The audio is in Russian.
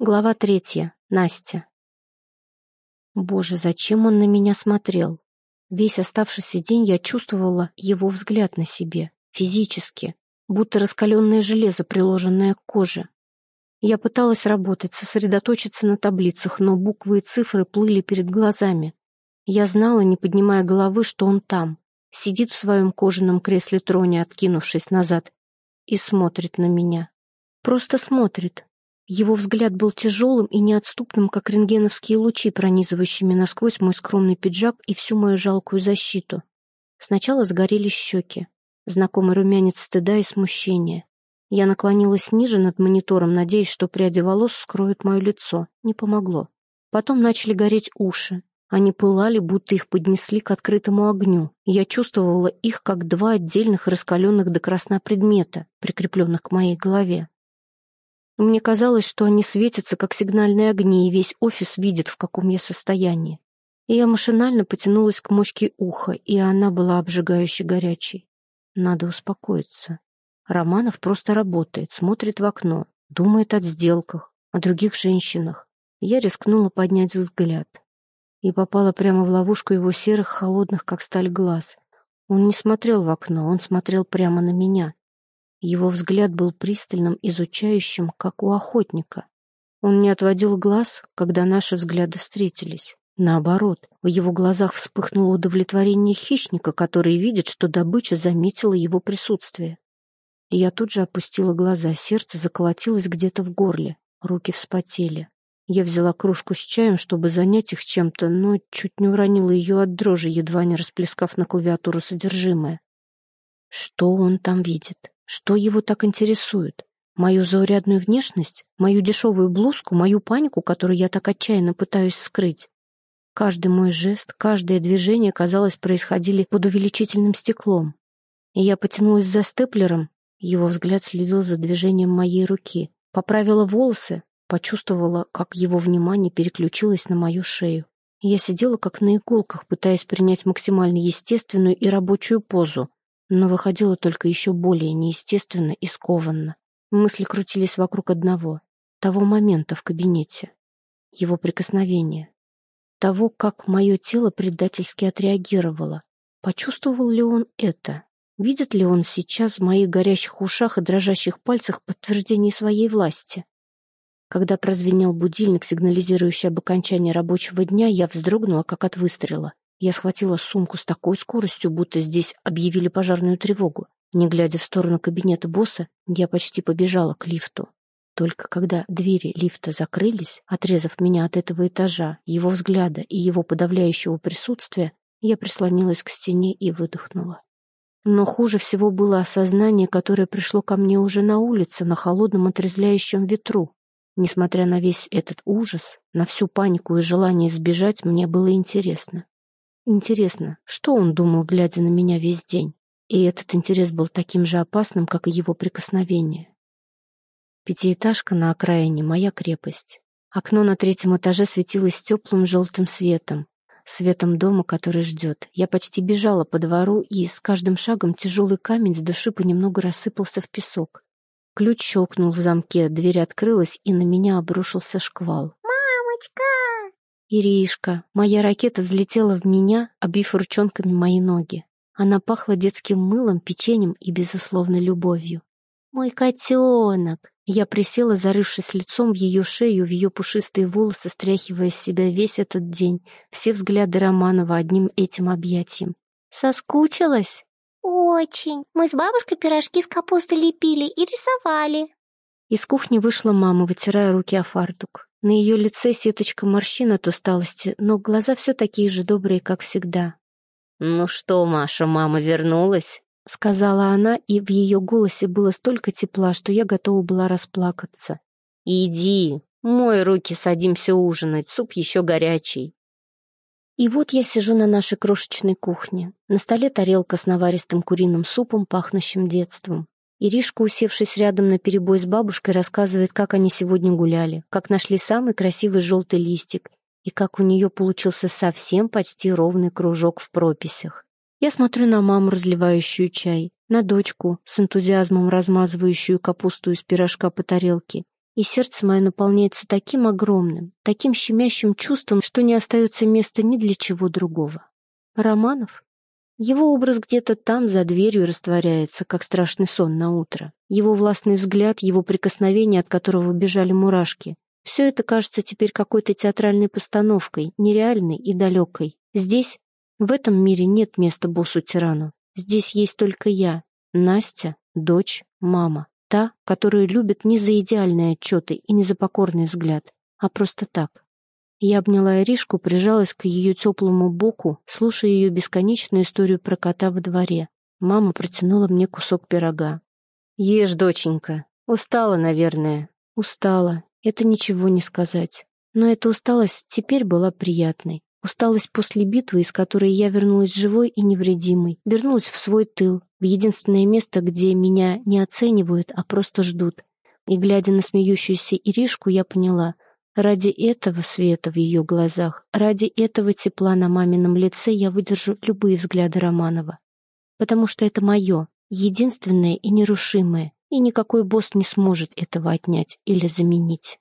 Глава третья. Настя. Боже, зачем он на меня смотрел? Весь оставшийся день я чувствовала его взгляд на себе, физически, будто раскаленное железо, приложенное к коже. Я пыталась работать, сосредоточиться на таблицах, но буквы и цифры плыли перед глазами. Я знала, не поднимая головы, что он там, сидит в своем кожаном кресле-троне, откинувшись назад, и смотрит на меня. Просто смотрит, его взгляд был тяжелым и неотступным, как рентгеновские лучи, пронизывающими насквозь мой скромный пиджак и всю мою жалкую защиту. Сначала сгорели щеки, знакомый румянец стыда и смущения. Я наклонилась ниже над монитором, надеясь, что пряди волос скроют мое лицо. Не помогло. Потом начали гореть уши. Они пылали, будто их поднесли к открытому огню. Я чувствовала их, как два отдельных раскаленных до красна предмета, прикрепленных к моей голове. Мне казалось, что они светятся, как сигнальные огни, и весь офис видит, в каком я состоянии. Я машинально потянулась к мочке уха, и она была обжигающе горячей. Надо успокоиться. Романов просто работает, смотрит в окно, думает о сделках, о других женщинах. Я рискнула поднять взгляд. И попала прямо в ловушку его серых, холодных, как сталь, глаз. Он не смотрел в окно, он смотрел прямо на меня. Его взгляд был пристальным, изучающим, как у охотника. Он не отводил глаз, когда наши взгляды встретились. Наоборот, в его глазах вспыхнуло удовлетворение хищника, который видит, что добыча заметила его присутствие. Я тут же опустила глаза, сердце заколотилось где-то в горле, руки вспотели. Я взяла кружку с чаем, чтобы занять их чем-то, но чуть не уронила ее от дрожи, едва не расплескав на клавиатуру содержимое. Что он там видит? Что его так интересует? Мою заурядную внешность, мою дешевую блузку, мою панику, которую я так отчаянно пытаюсь скрыть. Каждый мой жест, каждое движение, казалось, происходили под увеличительным стеклом. Я потянулась за степлером, его взгляд следил за движением моей руки, поправила волосы, почувствовала, как его внимание переключилось на мою шею. Я сидела как на иголках, пытаясь принять максимально естественную и рабочую позу, но выходило только еще более неестественно и скованно. Мысли крутились вокруг одного — того момента в кабинете, его прикосновения, того, как мое тело предательски отреагировало. Почувствовал ли он это? Видит ли он сейчас в моих горящих ушах и дрожащих пальцах подтверждение своей власти? Когда прозвенел будильник, сигнализирующий об окончании рабочего дня, я вздрогнула, как от выстрела. Я схватила сумку с такой скоростью, будто здесь объявили пожарную тревогу. Не глядя в сторону кабинета босса, я почти побежала к лифту. Только когда двери лифта закрылись, отрезав меня от этого этажа, его взгляда и его подавляющего присутствия, я прислонилась к стене и выдохнула. Но хуже всего было осознание, которое пришло ко мне уже на улице, на холодном отрезвляющем ветру. Несмотря на весь этот ужас, на всю панику и желание сбежать, мне было интересно. Интересно, что он думал, глядя на меня весь день? И этот интерес был таким же опасным, как и его прикосновение. Пятиэтажка на окраине — моя крепость. Окно на третьем этаже светилось теплым желтым светом, светом дома, который ждет. Я почти бежала по двору, и с каждым шагом тяжелый камень с души понемногу рассыпался в песок. Ключ щелкнул в замке, дверь открылась, и на меня обрушился шквал. «Мамочка!» Иришка, моя ракета взлетела в меня, обив ручонками мои ноги. Она пахла детским мылом, печеньем и, безусловно, любовью. «Мой котенок!» Я присела, зарывшись лицом в ее шею, в ее пушистые волосы, стряхивая с себя весь этот день, все взгляды Романова одним этим объятием. «Соскучилась?» «Очень. Мы с бабушкой пирожки с капустой лепили и рисовали». Из кухни вышла мама, вытирая руки о фартук. На ее лице сеточка морщин от усталости, но глаза все такие же добрые, как всегда. «Ну что, Маша, мама вернулась?» — сказала она, и в ее голосе было столько тепла, что я готова была расплакаться. «Иди, мой руки, садимся ужинать, суп еще горячий». И вот я сижу на нашей крошечной кухне. На столе тарелка с наваристым куриным супом, пахнущим детством. Иришка, усевшись рядом на перебой с бабушкой, рассказывает, как они сегодня гуляли, как нашли самый красивый желтый листик и как у нее получился совсем почти ровный кружок в прописях. Я смотрю на маму, разливающую чай, на дочку, с энтузиазмом размазывающую капусту из пирожка по тарелке, и сердце мое наполняется таким огромным, таким щемящим чувством, что не остается места ни для чего другого. Романов? Его образ где-то там, за дверью, растворяется, как страшный сон на утро. Его властный взгляд, его прикосновение, от которого бежали мурашки. Все это кажется теперь какой-то театральной постановкой, нереальной и далекой. Здесь, в этом мире, нет места боссу-тирану. Здесь есть только я, Настя, дочь, мама. Та, которую любит не за идеальные отчеты и не за покорный взгляд, а просто так. Я обняла Иришку, прижалась к ее теплому боку, слушая ее бесконечную историю про кота во дворе. Мама протянула мне кусок пирога. «Ешь, доченька. Устала, наверное». Устала. Это ничего не сказать. Но эта усталость теперь была приятной. Усталость после битвы, из которой я вернулась живой и невредимой. Вернулась в свой тыл, в единственное место, где меня не оценивают, а просто ждут. И, глядя на смеющуюся Иришку, я поняла — Ради этого света в ее глазах, ради этого тепла на мамином лице я выдержу любые взгляды Романова. Потому что это мое, единственное и нерушимое, и никакой босс не сможет этого отнять или заменить.